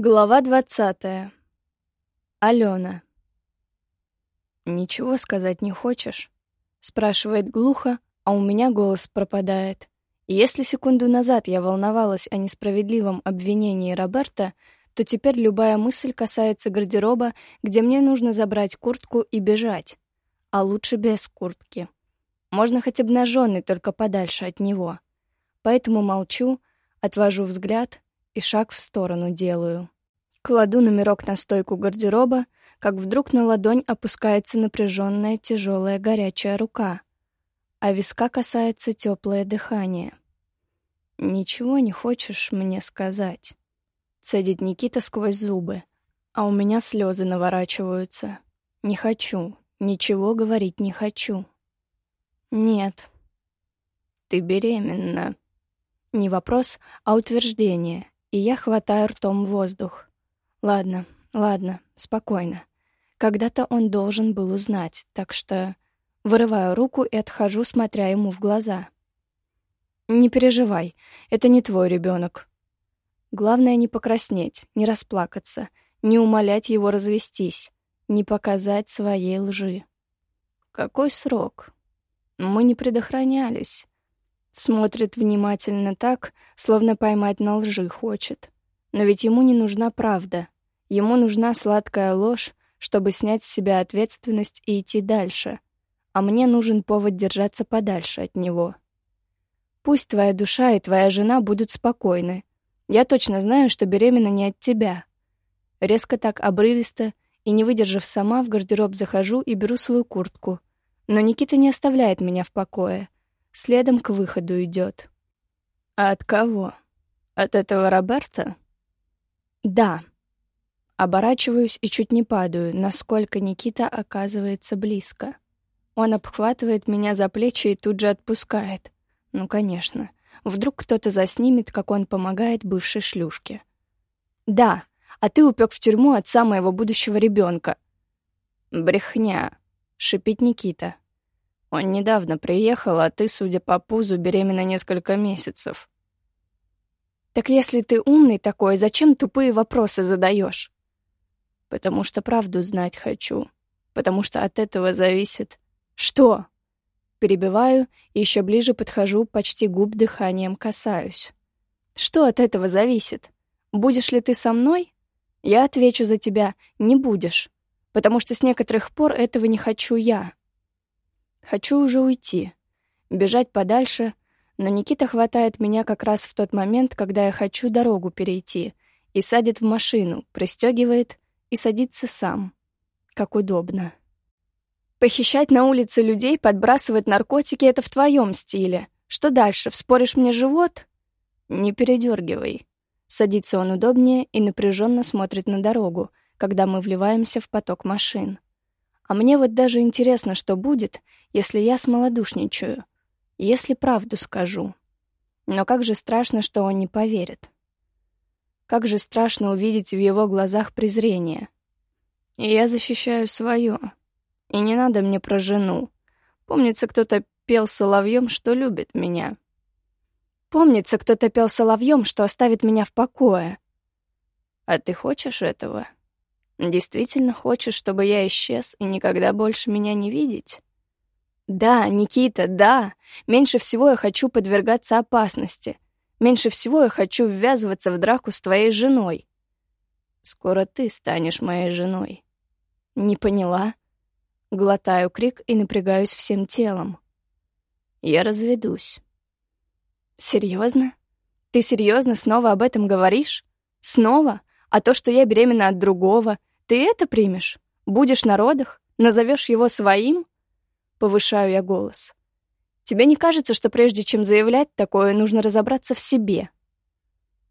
Глава двадцатая. Алена. «Ничего сказать не хочешь?» — спрашивает глухо, а у меня голос пропадает. Если секунду назад я волновалась о несправедливом обвинении Роберта, то теперь любая мысль касается гардероба, где мне нужно забрать куртку и бежать. А лучше без куртки. Можно хоть обнаженный, только подальше от него. Поэтому молчу, отвожу взгляд — и шаг в сторону делаю. Кладу номерок на стойку гардероба, как вдруг на ладонь опускается напряженная, тяжелая, горячая рука, а виска касается теплое дыхание. «Ничего не хочешь мне сказать?» Цедит Никита сквозь зубы, а у меня слезы наворачиваются. «Не хочу, ничего говорить не хочу». «Нет». «Ты беременна». Не вопрос, а утверждение и я хватаю ртом воздух. Ладно, ладно, спокойно. Когда-то он должен был узнать, так что вырываю руку и отхожу, смотря ему в глаза. Не переживай, это не твой ребенок. Главное не покраснеть, не расплакаться, не умолять его развестись, не показать своей лжи. Какой срок? Мы не предохранялись. Смотрит внимательно так, словно поймать на лжи хочет. Но ведь ему не нужна правда. Ему нужна сладкая ложь, чтобы снять с себя ответственность и идти дальше. А мне нужен повод держаться подальше от него. Пусть твоя душа и твоя жена будут спокойны. Я точно знаю, что беременна не от тебя. Резко так обрывисто и, не выдержав сама, в гардероб захожу и беру свою куртку. Но Никита не оставляет меня в покое — следом к выходу идет. «А от кого? От этого Роберта?» «Да». Оборачиваюсь и чуть не падаю, насколько Никита оказывается близко. Он обхватывает меня за плечи и тут же отпускает. Ну, конечно. Вдруг кто-то заснимет, как он помогает бывшей шлюшке. «Да, а ты упек в тюрьму отца моего будущего ребенка. «Брехня», — шипит Никита. Он недавно приехал, а ты, судя по пузу, беременна несколько месяцев. Так если ты умный такой, зачем тупые вопросы задаешь? Потому что правду знать хочу. Потому что от этого зависит... Что? Перебиваю и еще ближе подхожу, почти губ дыханием касаюсь. Что от этого зависит? Будешь ли ты со мной? Я отвечу за тебя, не будешь. Потому что с некоторых пор этого не хочу я. Хочу уже уйти, бежать подальше, но Никита хватает меня как раз в тот момент, когда я хочу дорогу перейти, и садит в машину, пристегивает и садится сам. Как удобно. Похищать на улице людей, подбрасывать наркотики — это в твоем стиле. Что дальше, вспоришь мне живот? Не передергивай. Садится он удобнее и напряженно смотрит на дорогу, когда мы вливаемся в поток машин. А мне вот даже интересно, что будет, если я смолодушничаю, если правду скажу. Но как же страшно, что он не поверит. Как же страшно увидеть в его глазах презрение. И я защищаю свое. И не надо мне про жену. Помнится, кто-то пел соловьем, что любит меня. Помнится, кто-то пел соловьем, что оставит меня в покое. А ты хочешь этого? Действительно хочешь, чтобы я исчез и никогда больше меня не видеть? Да, Никита, да. Меньше всего я хочу подвергаться опасности. Меньше всего я хочу ввязываться в драку с твоей женой. Скоро ты станешь моей женой. Не поняла? Глотаю крик и напрягаюсь всем телом. Я разведусь. Серьезно? Ты серьезно снова об этом говоришь? Снова? А то, что я беременна от другого, ты это примешь? Будешь на родах? Назовешь его своим? Повышаю я голос. Тебе не кажется, что прежде чем заявлять такое, нужно разобраться в себе?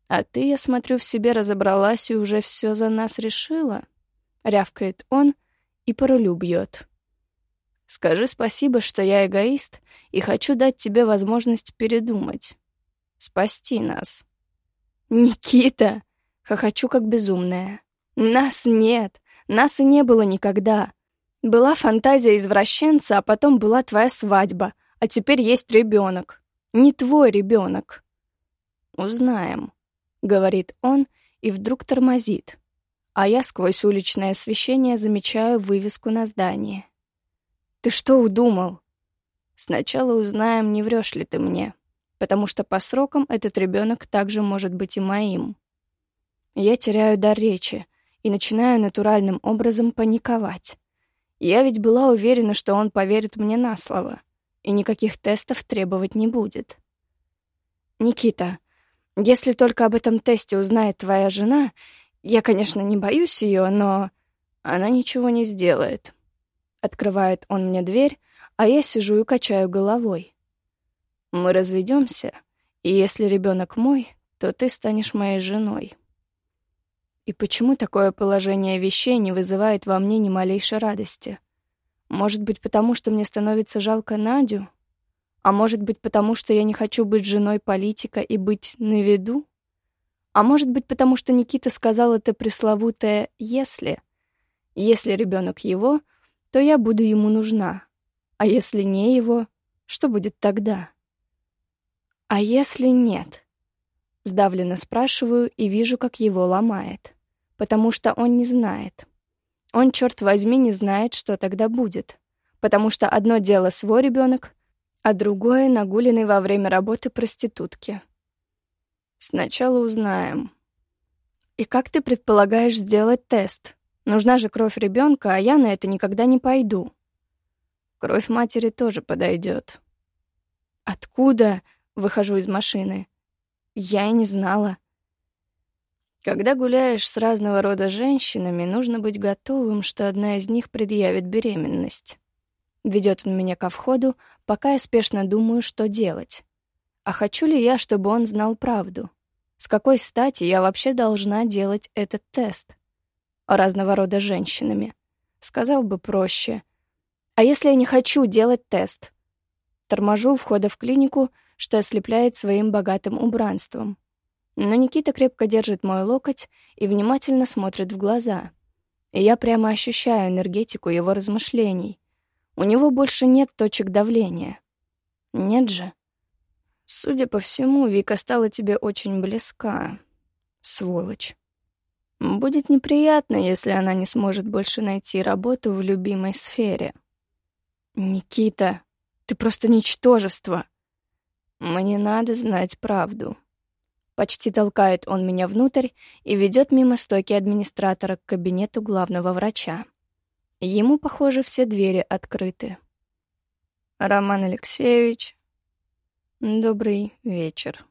А ты, я смотрю, в себе разобралась и уже все за нас решила? Рявкает он и по рулю бьет. Скажи спасибо, что я эгоист и хочу дать тебе возможность передумать. Спасти нас. Никита! Хохочу как безумная. Нас нет, нас и не было никогда. Была фантазия извращенца, а потом была твоя свадьба, а теперь есть ребенок. Не твой ребенок. Узнаем, говорит он и вдруг тормозит, а я сквозь уличное освещение замечаю вывеску на здании. «Ты что удумал?» «Сначала узнаем, не врешь ли ты мне, потому что по срокам этот ребенок также может быть и моим». Я теряю дар речи и начинаю натуральным образом паниковать. Я ведь была уверена, что он поверит мне на слово и никаких тестов требовать не будет. «Никита, если только об этом тесте узнает твоя жена, я, конечно, не боюсь ее, но она ничего не сделает». Открывает он мне дверь, а я сижу и качаю головой. «Мы разведемся, и если ребенок мой, то ты станешь моей женой». И почему такое положение вещей не вызывает во мне ни малейшей радости? Может быть, потому что мне становится жалко Надю? А может быть, потому что я не хочу быть женой политика и быть на виду? А может быть, потому что Никита сказал это пресловутое «если». Если ребенок его, то я буду ему нужна. А если не его, что будет тогда? А если нет? Сдавленно спрашиваю и вижу, как его ломает потому что он не знает. Он, черт возьми, не знает, что тогда будет. Потому что одно дело свой ребенок, а другое — нагуленный во время работы проститутки. Сначала узнаем. И как ты предполагаешь сделать тест? Нужна же кровь ребенка, а я на это никогда не пойду. Кровь матери тоже подойдет. Откуда? Выхожу из машины. Я и не знала. Когда гуляешь с разного рода женщинами, нужно быть готовым, что одна из них предъявит беременность. Ведет он меня ко входу, пока я спешно думаю, что делать. А хочу ли я, чтобы он знал правду? С какой стати я вообще должна делать этот тест? Разного рода женщинами. Сказал бы проще. А если я не хочу делать тест? Торможу у входа в клинику, что ослепляет своим богатым убранством. Но Никита крепко держит мой локоть и внимательно смотрит в глаза. И я прямо ощущаю энергетику его размышлений. У него больше нет точек давления. Нет же. Судя по всему, Вика стала тебе очень близка. Сволочь. Будет неприятно, если она не сможет больше найти работу в любимой сфере. Никита, ты просто ничтожество. Мне надо знать правду. Почти толкает он меня внутрь и ведет мимо стойки администратора к кабинету главного врача. Ему, похоже, все двери открыты. «Роман Алексеевич, добрый вечер».